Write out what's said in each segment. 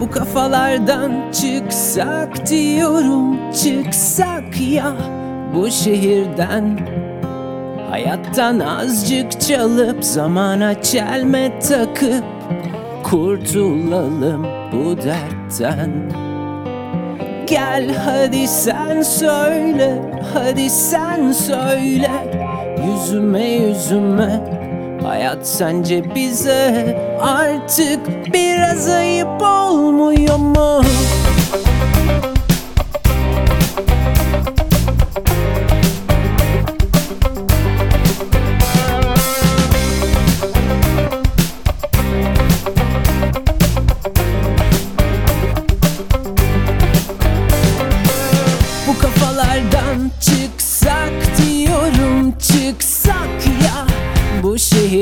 Bu kafalardan çıksak diyorum Çıksak ya. Bu şehirden Hayattan azıcık çalıp Zamana çelme takıp Kurtulalım bu dertten. Gel hadi sen söyle Hadi sen söyle. Yüzüme yüzüme Hayat sence bize Artık biraz ayıp olmuyor mu?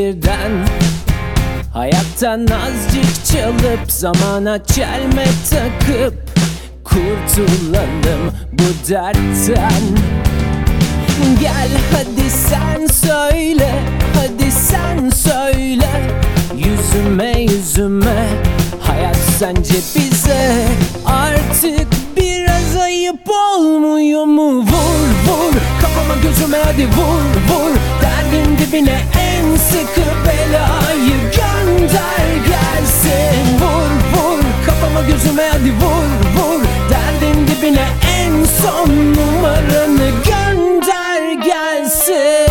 Bu şehirden Hayattan azıcık çalıp Zamana çelme takıp Kurtulalım bu dertten. Gel hadi sen söyle Hadi sen söyle. Yüzüme yüzüme Hayat sence bize Artık biraz ayıp olmuyor mu? Vur vur kafama gözüme hadi vur vur. Derdin dibine sıkı belayı gönder gelsin. Vur vur kafama gözüme hadi vur vur. Derdin dibine en son numaranı gönder gelsin.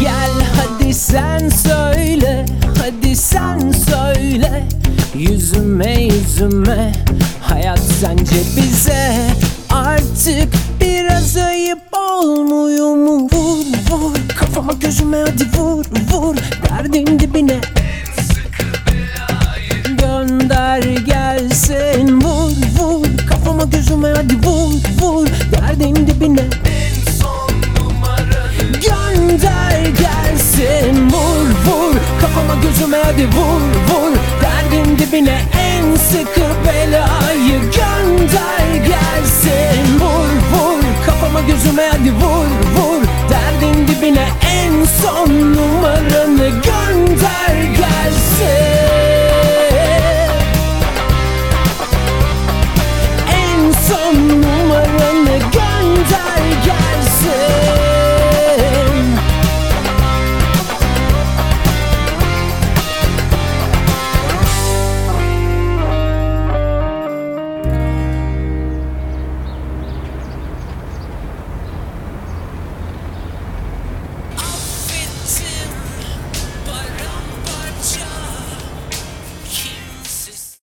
Gel hadi sen söyle Hadi sen söyle. Yüzüme yüzüme Hayat sence bize Artık biraz ayıp olmuyor mu? Vur vur kafama gözüme hadi vur vur. Derdin dibine Gönder gelsin. Vur vur kafama gözüme hadi vur vur. Derdin dibine Gönder gelsin. Vur vur kafama gözüme hadi vur Cebine en son numaranı gönder gelsin.